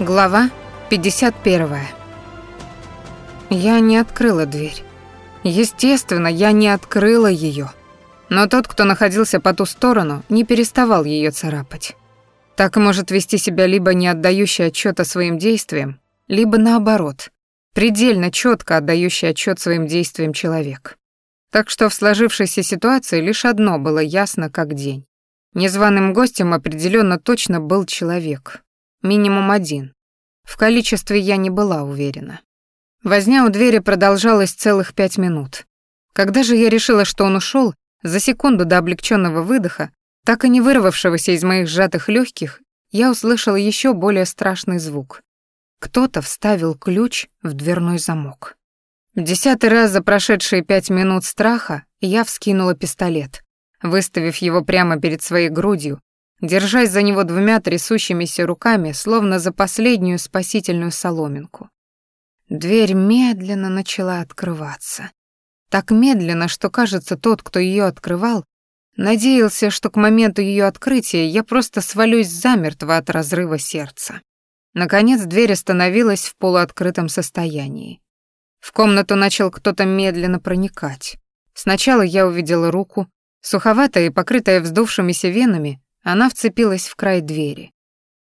Глава 51. Я не открыла дверь. Естественно, я не открыла ее. Но тот, кто находился по ту сторону, не переставал ее царапать. Так может вести себя либо не отдающий отчета своим действиям, либо наоборот, предельно четко отдающий отчет своим действиям человек. Так что в сложившейся ситуации лишь одно было ясно как день. Незваным гостем определенно точно был человек, Минимум один. В количестве я не была уверена. Возня у двери продолжалась целых пять минут. Когда же я решила, что он ушел, за секунду до облегченного выдоха, так и не вырвавшегося из моих сжатых легких, я услышала еще более страшный звук. Кто-то вставил ключ в дверной замок. Десятый раз за прошедшие пять минут страха я вскинула пистолет, выставив его прямо перед своей грудью держась за него двумя трясущимися руками, словно за последнюю спасительную соломинку. Дверь медленно начала открываться. Так медленно, что, кажется, тот, кто ее открывал, надеялся, что к моменту ее открытия я просто свалюсь замертво от разрыва сердца. Наконец дверь остановилась в полуоткрытом состоянии. В комнату начал кто-то медленно проникать. Сначала я увидела руку, суховатая и покрытая вздувшимися венами, она вцепилась в край двери.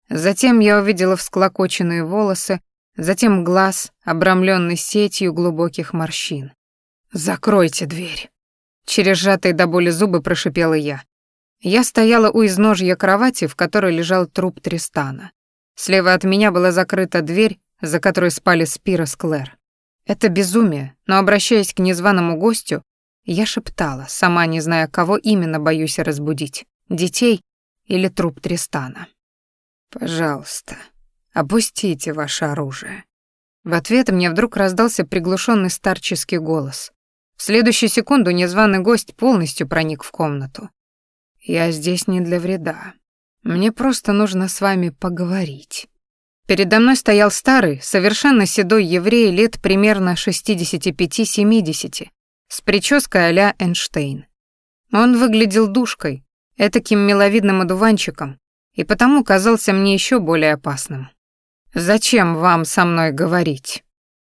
Затем я увидела всклокоченные волосы, затем глаз, обрамленный сетью глубоких морщин. «Закройте дверь!» Через сжатые до боли зубы прошипела я. Я стояла у изножья кровати, в которой лежал труп Тристана. Слева от меня была закрыта дверь, за которой спали Спира с Клэр. Это безумие, но, обращаясь к незваному гостю, я шептала, сама не зная, кого именно боюсь разбудить. Детей или труп Тристана. «Пожалуйста, опустите ваше оружие». В ответ мне вдруг раздался приглушенный старческий голос. В следующую секунду незваный гость полностью проник в комнату. «Я здесь не для вреда. Мне просто нужно с вами поговорить». Передо мной стоял старый, совершенно седой еврей лет примерно 65-70, с прической а-ля Эйнштейн. Он выглядел душкой, этаким миловидным одуванчиком, и потому казался мне еще более опасным. «Зачем вам со мной говорить?»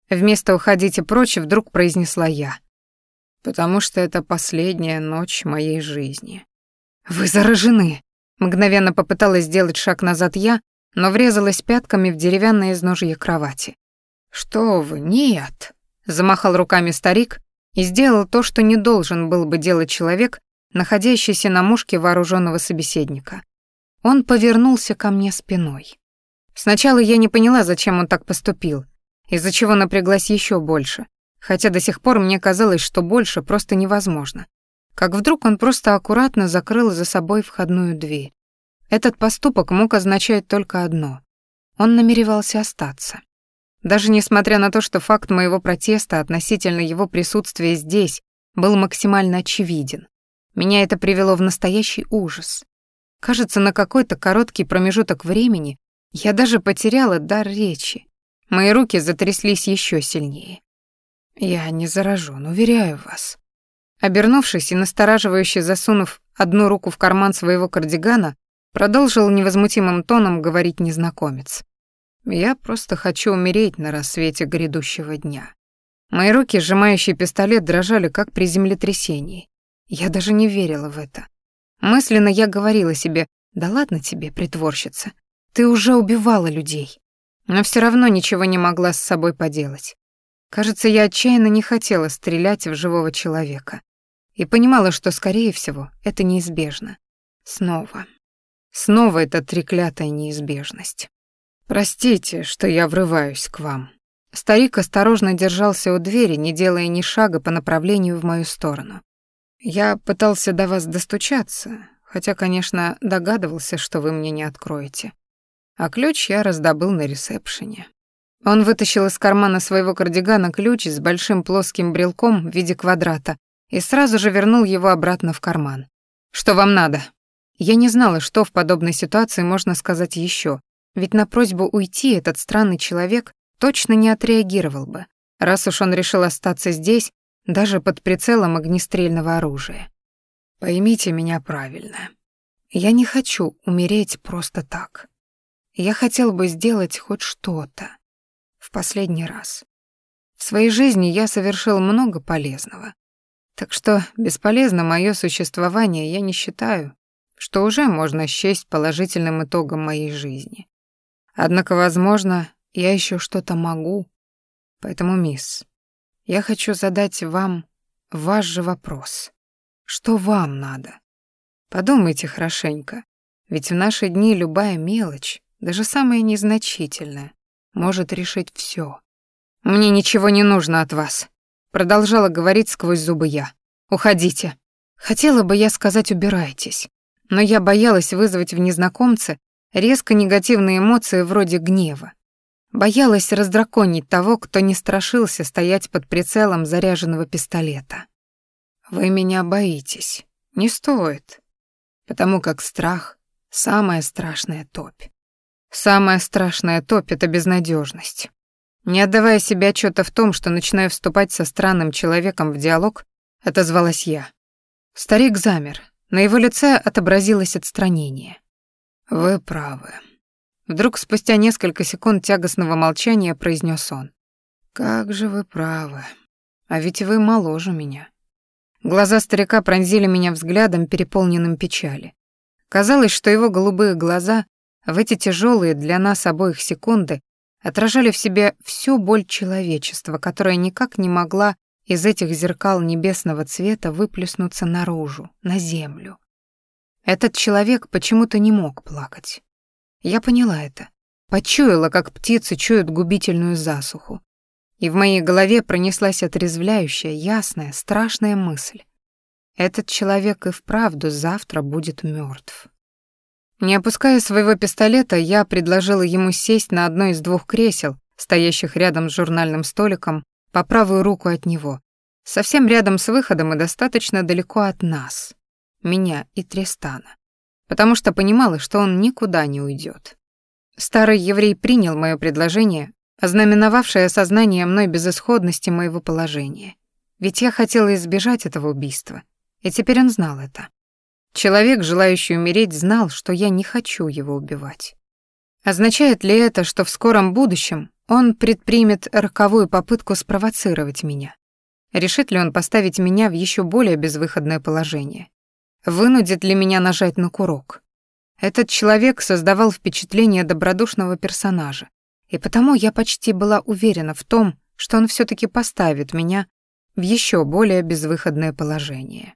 Вместо «уходите прочь» вдруг произнесла я. «Потому что это последняя ночь моей жизни». «Вы заражены!» Мгновенно попыталась сделать шаг назад я, но врезалась пятками в деревянное изножье кровати. «Что вы, нет!» Замахал руками старик и сделал то, что не должен был бы делать человек, находящийся на мушке вооруженного собеседника. Он повернулся ко мне спиной. Сначала я не поняла, зачем он так поступил, из-за чего напряглась еще больше, хотя до сих пор мне казалось, что больше просто невозможно. Как вдруг он просто аккуратно закрыл за собой входную дверь. Этот поступок мог означать только одно. Он намеревался остаться. Даже несмотря на то, что факт моего протеста относительно его присутствия здесь был максимально очевиден. Меня это привело в настоящий ужас. Кажется, на какой-то короткий промежуток времени я даже потеряла дар речи. Мои руки затряслись еще сильнее. Я не заражен, уверяю вас. Обернувшись и настораживающе засунув одну руку в карман своего кардигана, продолжил невозмутимым тоном говорить незнакомец. Я просто хочу умереть на рассвете грядущего дня. Мои руки, сжимающие пистолет, дрожали как при землетрясении. Я даже не верила в это. Мысленно я говорила себе, да ладно тебе, притворщица, ты уже убивала людей. Но все равно ничего не могла с собой поделать. Кажется, я отчаянно не хотела стрелять в живого человека. И понимала, что, скорее всего, это неизбежно. Снова. Снова эта треклятая неизбежность. Простите, что я врываюсь к вам. Старик осторожно держался у двери, не делая ни шага по направлению в мою сторону. Я пытался до вас достучаться, хотя, конечно, догадывался, что вы мне не откроете. А ключ я раздобыл на ресепшене. Он вытащил из кармана своего кардигана ключ с большим плоским брелком в виде квадрата и сразу же вернул его обратно в карман. «Что вам надо?» Я не знала, что в подобной ситуации можно сказать еще, ведь на просьбу уйти этот странный человек точно не отреагировал бы. Раз уж он решил остаться здесь, даже под прицелом огнестрельного оружия. Поймите меня правильно. Я не хочу умереть просто так. Я хотел бы сделать хоть что-то. В последний раз. В своей жизни я совершил много полезного. Так что бесполезно мое существование я не считаю, что уже можно счесть положительным итогом моей жизни. Однако, возможно, я еще что-то могу. Поэтому, мисс, я хочу задать вам ваш же вопрос. Что вам надо? Подумайте хорошенько, ведь в наши дни любая мелочь, даже самая незначительная, может решить все. Мне ничего не нужно от вас, продолжала говорить сквозь зубы я. Уходите. Хотела бы я сказать убирайтесь, но я боялась вызвать в незнакомце резко негативные эмоции вроде гнева. Боялась раздраконить того, кто не страшился стоять под прицелом заряженного пистолета. Вы меня боитесь. Не стоит. Потому как страх — самая страшная топь. Самая страшная топь — это безнадежность. Не отдавая себе отчета в том, что начинаю вступать со странным человеком в диалог, отозвалась я. Старик замер. На его лице отобразилось отстранение. «Вы правы». Вдруг спустя несколько секунд тягостного молчания произнес он. «Как же вы правы. А ведь вы моложе меня». Глаза старика пронзили меня взглядом, переполненным печали. Казалось, что его голубые глаза в эти тяжелые для нас обоих секунды отражали в себе всю боль человечества, которая никак не могла из этих зеркал небесного цвета выплеснуться наружу, на землю. Этот человек почему-то не мог плакать. Я поняла это. Почуяла, как птицы чуют губительную засуху. И в моей голове пронеслась отрезвляющая, ясная, страшная мысль. Этот человек и вправду завтра будет мертв. Не опуская своего пистолета, я предложила ему сесть на одно из двух кресел, стоящих рядом с журнальным столиком, по правую руку от него, совсем рядом с выходом и достаточно далеко от нас, меня и Тристана, потому что понимала, что он никуда не уйдет. Старый еврей принял мое предложение, ознаменовавшее осознание мной безысходности моего положения. Ведь я хотела избежать этого убийства, и теперь он знал это. Человек, желающий умереть, знал, что я не хочу его убивать. Означает ли это, что в скором будущем он предпримет роковую попытку спровоцировать меня? Решит ли он поставить меня в еще более безвыходное положение? Вынудит ли меня нажать на курок? Этот человек создавал впечатление добродушного персонажа, и потому я почти была уверена в том, что он все таки поставит меня в еще более безвыходное положение.